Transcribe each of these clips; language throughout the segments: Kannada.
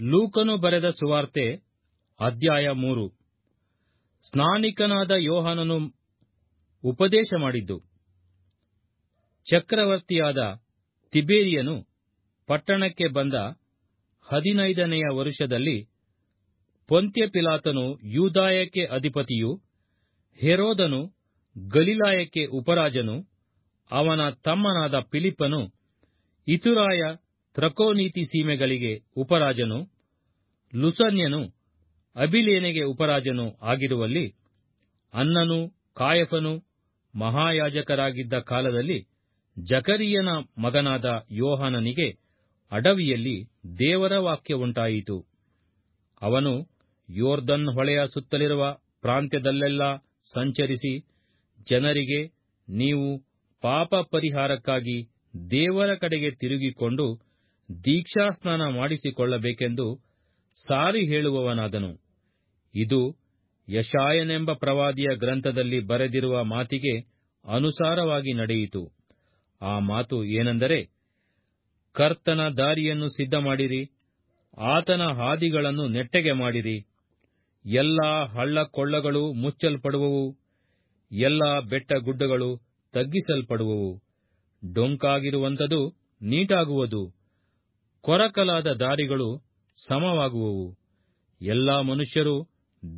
ಲೂಕನು ಬರೆದ ಸುವಾರ್ತೆ, ಅಧ್ಯಾಯ ಮೂರು. ಸ್ನಾನಿಕನಾದ ಯೋಹಾನನು ಉಪದೇಶ ಮಾಡಿದ್ದು. ಚಕ್ರವರ್ತಿಯಾದ ತಿಬೇರಿಯನು ಪಟ್ಟಣಕ್ಕೆ ಬಂದ ಹದಿನೈದನೆಯ ವರುಷದಲ್ಲಿ ಪೊಂತ್ಯ ಪಿಲಾತನು ಯೂದಾಯಕ್ಕೆ ಅಧಿಪತಿಯು, ಹೆರೋದನು ಗಲಿಲಾಯಕ್ಕೆ ಉಪರಾಜನು, ಅವನ ತಮ್ಮನಾದ ಫಿಲಿಪ್ಪನು, ಇತುರಾಯ ತ್ರಕೋನೀತಿ ಸೀಮೆಗಳಿಗೆ ಉಪರಾಜನು, ಲುಸನ್ಯನು ಅಭಿಲೇನೆಗೆ ಉಪರಾಜನು ಆಗಿರುವಲ್ಲಿ ಅನ್ನನು, ಕಾಯಫನು ಮಹಾಯಾಜಕರಾಗಿದ್ದ ಕಾಲದಲ್ಲಿ ಜಕರಿಯನ ಮಗನಾದ ಯೋಹಾನನಿಗೆ ಅಡವಿಯಲ್ಲಿ ದೇವರ ವಾಕ್ಯವುಂಟಾಯಿತು ಅವನು ಯೋರ್ದನ್ ಹೊಳೆಯ ಸುತ್ತಲಿರುವ ಪ್ರಾಂತ್ಯದಲ್ಲೆಲ್ಲ ಸಂಚರಿಸಿ ಜನರಿಗೆ ನೀವು ಪಾಪ ಪರಿಹಾರಕ್ಕಾಗಿ ದೇವರ ಕಡೆಗೆ ತಿರುಗಿಕೊಂಡು ದೀಕ್ಷಾಸ್ನಾನ ಮಾಡಿಸಿಕೊಳ್ಳಬೇಕೆಂದು ಸಾರಿ ಹೇಳುವವನಾದನು. ಇದು ಯಶಾಯನೆಂಬ ಪ್ರವಾದಿಯ ಗ್ರಂಥದಲ್ಲಿ ಬರೆದಿರುವ ಮಾತಿಗೆ ಅನುಸಾರವಾಗಿ ನಡೆಯಿತು. ಆ ಮಾತು ಏನೆಂದರೆ, ಕರ್ತನ ದಾರಿಯನ್ನು ಸಿದ್ಧಮಾಡಿರಿ, ಆತನ ಹಾದಿಗಳನ್ನು ನೆಟ್ಟಗೆ ಮಾಡಿರಿ. ಎಲ್ಲಾ ಹಳ್ಳಕೊಳ್ಳಗಳು ಮುಚ್ಚಲ್ಪಡುವವು, ಎಲ್ಲಾ ಬೆಟ್ಟಗುಡ್ಡಗಳು ತಗ್ಗಿಸಲ್ಪಡುವವು. ಡೊಂಕಾಗಿರುವಂಥದು ನೀಟಾಗುವುದು. ಕೊರಕಲಾದ ದಾರಿಗಳು ಸಮವಾಗುವವು. ಎಲ್ಲಾ ಮನುಷ್ಯರು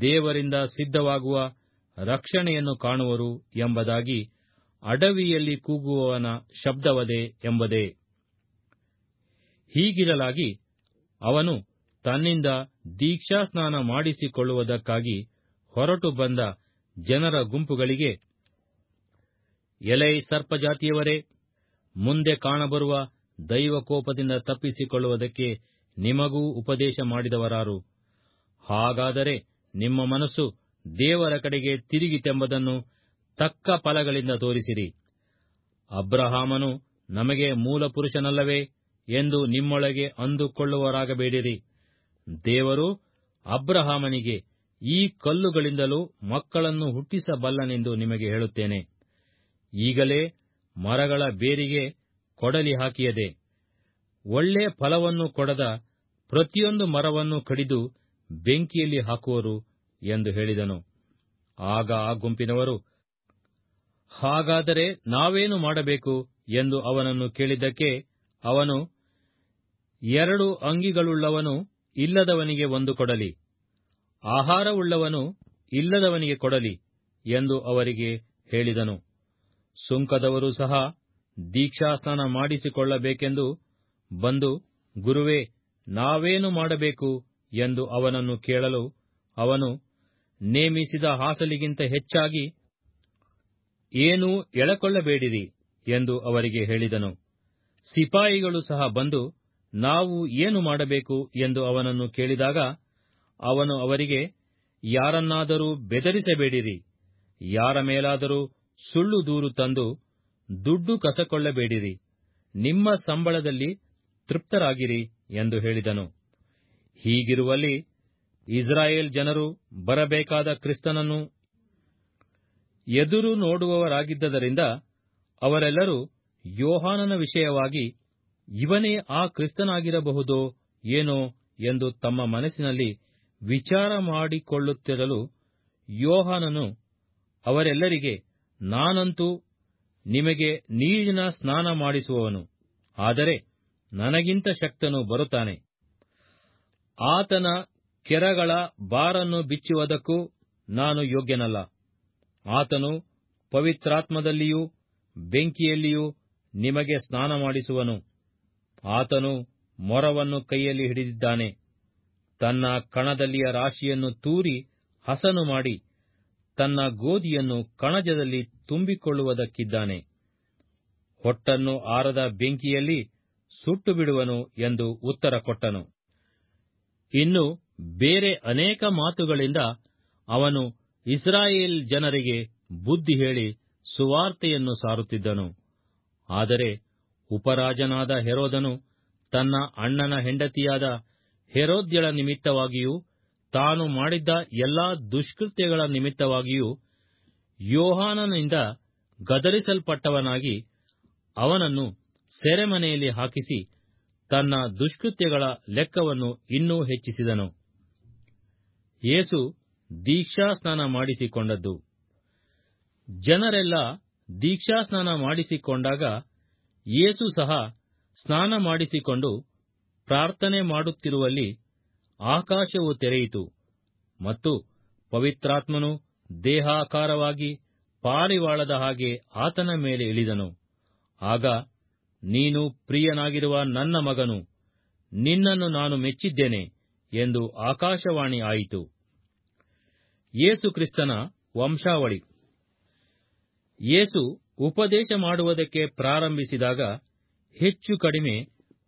ದೇವರಿಂದ ಸಿದ್ಧವಾಗುವ ರಕ್ಷಣೆಯನ್ನು ಕಾಣುವರು ಎಂಬುದಾಗಿ ಅಡವಿಯಲ್ಲಿ ಕೂಗುವವನ ಶಬ್ದವದೆ ಎಂಬುದೇ. ಹೀಗಿರಲಾಗಿ ಅವನು ತನ್ನಿಂದ ದೀಕ್ಷಾಸ್ನಾನ ಮಾಡಿಸಿಕೊಳ್ಳುವುದಕ್ಕಾಗಿ ಹೊರಟು ಬಂದ ಜನರ ಗುಂಪುಗಳಿಗೆ, ಎಲೈ ಸರ್ಪಜಾತಿಯವರೇ, ಮುಂದೆ ಕಾಣಬರುವ ದೈವಕೋಪದಿಂದ ತಪ್ಪಿಸಿಕೊಳ್ಳುವುದಕ್ಕೆ ನಿಮಗೂ ಉಪದೇಶ ಮಾಡಿದವರಾರು. ಹಾಗಾದರೆ ನಿಮ್ಮ ಮನಸ್ಸು ದೇವರ ಕಡೆಗೆ ತಿರುಗಿತೆಂಬುದನ್ನು ತಕ್ಕ ಫಲಗಳಿಂದ ತೋರಿಸಿರಿ. ಅಬ್ರಹಾಮನು ನಮಗೆ ಮೂಲಪುರುಷನಲ್ಲವೇ ಎಂದು ನಿಮ್ಮೊಳಗೆ ಅಂದುಕೊಳ್ಳುವರಾಗಬೇಡಿರಿ ದೇವರು ಅಬ್ರಹಾಮನಿಗೆ ಈ ಕಲ್ಲುಗಳಿಂದಲೂ ಮಕ್ಕಳನ್ನು ಹುಟ್ಟಿಸಬಲ್ಲನೆಂದು ನಿಮಗೆ ಹೇಳುತ್ತೇನೆ. ಈಗಲೇ ಮರಗಳ ಬೇರಿಗೆ ಕೊಡಲಿ ಹಾಕಿಯದೆ. ಒಳ್ಳೆ ಫಲವನ್ನು ಕೊಡದ ಪ್ರತಿಯೊಂದು ಮರವನ್ನು ಕಡಿದು ಬೆಂಕಿಯಲ್ಲಿ ಹಾಕುವರು ಎಂದು ಹೇಳಿದನು. ಆಗ ಆ ಗುಂಪಿನವರು, ಹಾಗಾದರೆ ನಾವೇನು ಮಾಡಬೇಕು ಎಂದು ಅವನನ್ನು ಕೇಳಿದ್ದಕ್ಕೆ ಅವನು, ಎರಡು ಅಂಗಿಗಳುಳ್ಳವನು ಇಲ್ಲದವನಿಗೆ ಒಂದು ಕೊಡಲಿ, ಆಹಾರವುಳ್ಳವನು ಇಲ್ಲದವನಿಗೆ ಕೊಡಲಿ ಎಂದು ಅವರಿಗೆ ಹೇಳಿದನು. ಸುಂಕದವರು ಸಹ ದೀಕ್ಷಾಸ್ನಾನ ಮಾಡಿಸಿಕೊಳ್ಳಬೇಕೆಂದು ಬಂದು, ಗುರುವೇ, ನಾವೇನು ಮಾಡಬೇಕು? ಎಂದು ಅವನನ್ನು ಕೇಳಲು ಅವನು ನೇಮಿಸಿದ ಹಾಸಲಿಗಿಂತ ಹೆಚ್ಚಾಗಿ, ಏನೂ ಎಳಕೊಳ್ಳಬೇಡಿರಿ, ಎಂದು ಅವರಿಗೆ ಹೇಳಿದನು. ಸಿಪಾಯಿಗಳು ಸಹ ಬಂದು, ನಾವು ಏನು ಮಾಡಬೇಕು? ಎಂದು ಅವನನ್ನು ಕೇಳಿದಾಗ, ಅವನು ಅವರಿಗೆ, ಯಾರನ್ನಾದರೂ ಬೆದರಿಸಬೇಡಿರಿ, ಯಾರ ಮೇಲಾದರೂ ಸುಳ್ಳು ದೂರು ತಂದು ದುಡ್ಡು ಕಸಕೊಳ್ಳಬೇಡಿರಿ, ನಿಮ್ಮ ಸಂಬಳದಲ್ಲಿ ತೃಪ್ತರಾಗಿರಿ ಎಂದು ಹೇಳಿದನು. ಹೀಗಿರುವಲ್ಲಿ ಇಸ್ರಾಯೇಲ್ ಜನರು ಬರಬೇಕಾದ ಕ್ರಿಸ್ತನನ್ನು ಎದುರು ನೋಡುವವರಾಗಿದ್ದರಿಂದ ಅವರೆಲ್ಲರೂ ಯೋಹಾನನ ವಿಷಯವಾಗಿ ಇವನೇ ಆ ಕ್ರಿಸ್ತನಾಗಿರಬಹುದೋ ಏನೋ ಎಂದು ತಮ್ಮ ಮನಸ್ಸಿನಲ್ಲಿ ವಿಚಾರ ಮಾಡಿಕೊಳ್ಳುತ್ತಿರಲು ಯೋಹಾನನು ಅವರೆಲ್ಲರಿಗೆ, ನಾನಂತೂ ನಿಮಗೆ ನೀರಿನ ಸ್ನಾನ ಮಾಡಿಸುವವನು. ಆದರೆ ನನಗಿಂತ ಶಕ್ತನು ಬರುತ್ತಾನೆ. ಆತನ ಕೆರಗಳ ಬಾರನ್ನು ಬಿಚ್ಚುವುದಕ್ಕೂ ನಾನು ಯೋಗ್ಯನಲ್ಲ. ಆತನು ಪವಿತ್ರಾತ್ಮದಲ್ಲಿಯೂ ಬೆಂಕಿಯಲ್ಲಿಯೂ ನಿಮಗೆ ಸ್ನಾನ ಮಾಡಿಸುವನು. ಆತನು ಮೊರವನ್ನು ಕೈಯಲ್ಲಿ ಹಿಡಿದಿದ್ದಾನೆ. ತನ್ನ ಕಣದಲ್ಲಿಯ ರಾಶಿಯನ್ನು ತೂರಿ ಹಸನು ಮಾಡಿ ತನ್ನ ಗೋಧಿಯನ್ನು ಕಣಜದಲ್ಲಿ ತುಂಬಿಕೊಳ್ಳುವುದಕ್ಕಿದ್ದಾನೆ. ಹೊಟ್ಟನ್ನು ಆರದ ಬೆಂಕಿಯಲ್ಲಿ ಸುಟ್ಟು ಬಿಡುವನು ಎಂದು ಉತ್ತರ ಕೊಟ್ಟನು. ಇನ್ನು ಬೇರೆ ಅನೇಕ ಮಾತುಗಳಿಂದ ಅವನು ಇಸ್ರಾಯೇಲ್ ಜನರಿಗೆ ಬುದ್ಧಿ ಹೇಳಿ ಸುವಾರ್ತೆಯನ್ನು ಸಾರುತ್ತಿದ್ದನು. ಆದರೆ ಉಪರಾಜನಾದ ಹೆರೋದನು ತನ್ನ ಅಣ್ಣನ ಹೆಂಡತಿಯಾದ ಹೆರೋದ್ಯಳ ನಿಮಿತ್ತವಾಗಿಯೂ ತಾನು ಮಾಡಿದ್ದ ಎಲ್ಲಾ ದುಷ್ಕೃತ್ಯಗಳ ನಿಮಿತ್ತವಾಗಿಯೂ ಯೋಹಾನನಿಂದ ಗದರಿಸಲ್ಪಟ್ಟವನಾಗಿ ಅವನನ್ನು ಸೆರೆಮನೆಯಲ್ಲಿ ಹಾಕಿಸಿ ತನ್ನ ದುಷ್ಕೃತ್ಯಗಳ ಲೆಕ್ಕವನ್ನು ಇನ್ನೂ ಹೆಚ್ಚಿಸಿದನು. ಯೇಸು ದೀಕ್ಷಾಸ್ನಾನ ಮಾಡಿಸಿಕೊಂಡದ್ದು. ಜನರೆಲ್ಲ ದೀಕ್ಷಾಸ್ನಾನ ಮಾಡಿಸಿಕೊಂಡಾಗ ಯೇಸು ಸಹ ಸ್ನಾನ ಮಾಡಿಸಿಕೊಂಡು ಪ್ರಾರ್ಥನೆ ಮಾಡುತ್ತಿರುವಲ್ಲಿ ಆಕಾಶವು ತೆರೆಯಿತು ಮತ್ತು ಪವಿತ್ರಾತ್ಮನು ದೇಹಾಕಾರವಾಗಿ ಪಾರಿವಾಳದ ಹಾಗೆ ಆತನ ಮೇಲೆ ಇಳಿದನು. ಆಗ ನೀನು ಪ್ರಿಯನಾಗಿರುವ ನನ್ನ ಮಗನು, ನಿನ್ನನ್ನು ನಾನು ಮೆಚ್ಚಿದ್ದೇನೆ ಎಂದು ಆಕಾಶವಾಣಿ ಆಯಿತು. ಯೇಸು ಕ್ರಿಸ್ತನ ವಂಶಾವಳಿ. ಯೇಸು ಉಪದೇಶ ಮಾಡುವುದಕ್ಕೆ ಪ್ರಾರಂಭಿಸಿದಾಗ ಹೆಚ್ಚು ಕಡಿಮೆ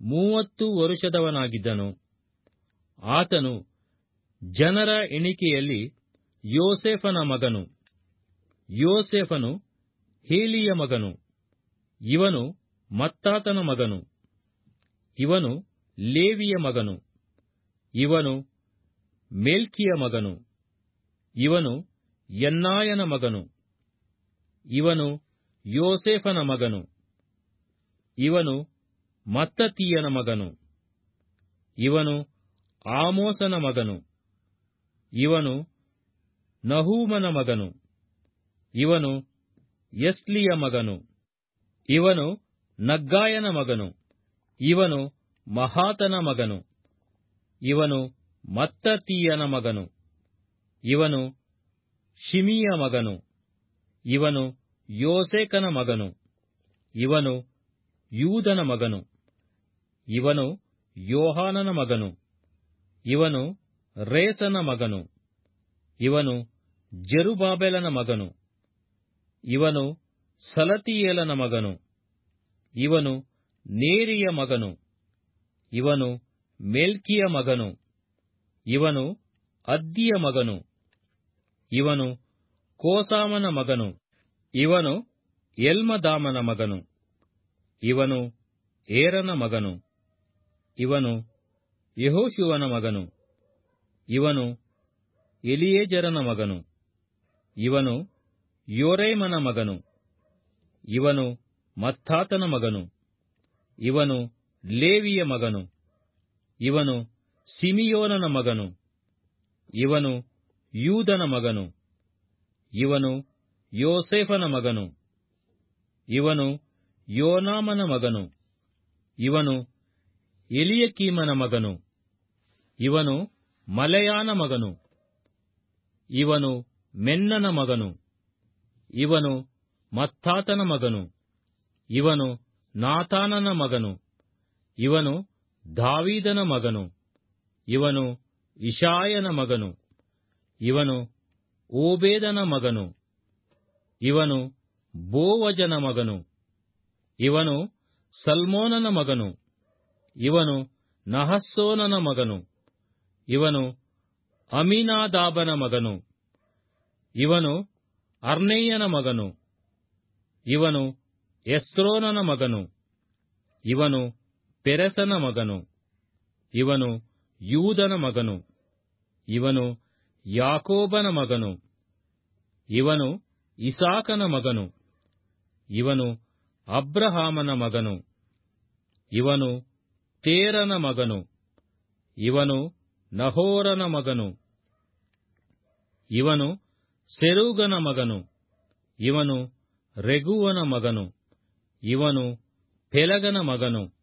ಮೂವತ್ತು ವರುಷದವನಾಗಿದ್ದನು. ಆತನು ಜನರ ಎಣಿಕೆಯಲ್ಲಿ ಯೋಸೇಫನ ಮಗನು. ಯೋಸೇಫನು ಹೇಲಿಯ ಮಗನು. ಇವನು ಮತ್ತಾತನ ಮಗನು. ಇವನು ಲೇವಿಯ ಮಗನು. ಇವನು ಮೇಲ್ಕಿಯ ಮಗನು. ಇವನು ಯನ್ನಾಯನ ಮಗನು. ಇವನು ಯೋಸೇಫನ ಮಗನು. ಇವನು ಮತ್ತತೀಯನ ಮಗನು. ಇವನು ಆಮೋಸನ ಮಗನು. ಇವನು ನಹೂಮನ ಮಗನು. ಇವನು ಎಸ್ಲಿಯ ಮಗನು. ಇವನು ನಗ್ಗಾಯನ ಮಗನು. ಇವನು ಮಹಾತನ ಮಗನು. ಇವನು ಮತ್ತತೀಯನ ಮಗನು. ಇವನು ಶಿಮಿಯ ಮಗನು. ಇವನು ಯೋಸೇಕನ ಮಗನು. ಇವನು ಯೂದನ ಮಗನು. ಇವನು ಯೋಹಾನನ ಮಗನು. ಇವನು ರೇಸನ ಮಗನು. ಇವನು ಜರುಬಾಬೆಲನ ಮಗನು. ಇವನು ಸಲತಿಯೇಲನ ಮಗನು. ಇವನು ನೇರಿಯ ಮಗನು. ಇವನು ಮೆಲ್ಕಿಯ ಮಗನು. ಇವನು ಅದ್ದಿಯ ಮಗನು. ಇವನು ಕೋಸಾಮನ ಮಗನು. ಇವನು ಎಲ್ಮದಾಮನ ಮಗನು. ಇವನು ಏರನ ಮಗನು. ಇವನು ಯಹೋಶುವನ ಮಗನು. ಇವನು ಎಲಿಯೇಜರನ ಮಗನು. ಇವನು ಯೋರೇಮನ ಮಗನು. ಇವನು ಮತ್ತಾತನ ಮಗನು. ಇವನು ಲೇವಿಯ ಮಗನು. ಇವನು ಸಿಮಿಯೋನನ ಮಗನು. ಇವನು ಯೂದನ ಮಗನು. ಇವನು ಯೋಸೆಫನ ಮಗನು. ಇವನು ಯೋನಾಮನ ಮಗನು. ಇವನು ಎಲಿಯಕೀಮನ ಮಗನು. ಇವನು ಮಲೆಯಾನ ಮಗನು. ಇವನು ಮೆನ್ನನ ಮಗನು. ಇವನು ಮತ್ತಾತನ ಮಗನು. ಇವನು ನಾತಾನನ ಮಗನು. ಇವನು ದಾವೀದನ ಮಗನು. ಇವನು ಇಶಾಯನ ಮಗನು. ಇವನು ಓಬೇದನ ಮಗನು. ಇವನು ಬೋವಜನ ಮಗನು. ಇವನು ಸಲ್ಮೋನನ ಮಗನು. ಇವನು ನಹಸ್ಸೋನನ ಮಗನು. ಇವನು ಅಮಿನಾದಾಬನ ಮಗನು. ಇವನು ಅರ್ನೇಯನ ಮಗನು. ಇವನು ಎಸ್ರೋನನ ಮಗನು. ಇವನು ಪೆರೆಸನ ಮಗನು. ಇವನು ಯೂದನ ಮಗನು. ಇವನು ಯಾಕೋಬನ ಮಗನು. ಇವನು ಇಸಾಕನ ಮಗನು. ಇವನು ಅಬ್ರಹಾಮನ ಮಗನು. ಇವನು ತೇರನ ಮಗನು. ಇವನು ನಹೋರನ ಮಗನು. ಇವನು ಸೆರೂಗನ ಮಗನು. ಇವನು ರೆಗುವನ ಮಗನು. ಇವನು ಪೆಲಗನ ಮಗನು.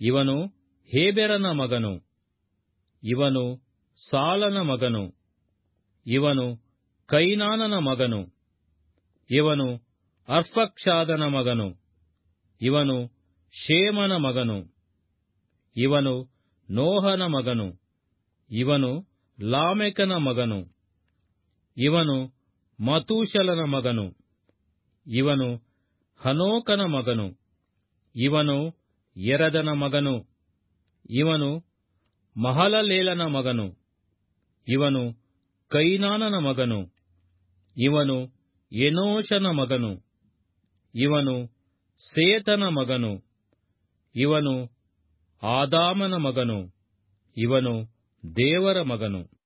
ಇವನು ಹೇಬೆರನ ಮಗನು. ಇವನು ಸಾಲನ ಮಗನು. ಇವನು ಕೈನಾನನ ಮಗನು. ಇವನು ಅರ್ಫಕ್ಷಾದನ ಮಗನು. ಇವನು ಶೇಮನ ಮಗನು. ಇವನು ನೋಹನ ಮಗನು. ಇವನು ಲಾಮೆಕನ ಮಗನು. ಇವನು ಮತೂಶಲನ ಮಗನು. ಇವನು ಹನೋಕನ ಮಗನು. ಇವನು ಎರದನ ಮಗನು. ಇವನು ಮಹಲಲೇಲನ ಮಗನು. ಇವನು ಕೈನಾನನ ಮಗನು. ಇವನು ಎನೋಷನ ಮಗನು. ಇವನು ಸೇತನ ಮಗನು. ಇವನು ಆದಾಮನ ಮಗನು. ಇವನು ದೇವರ ಮಗನು.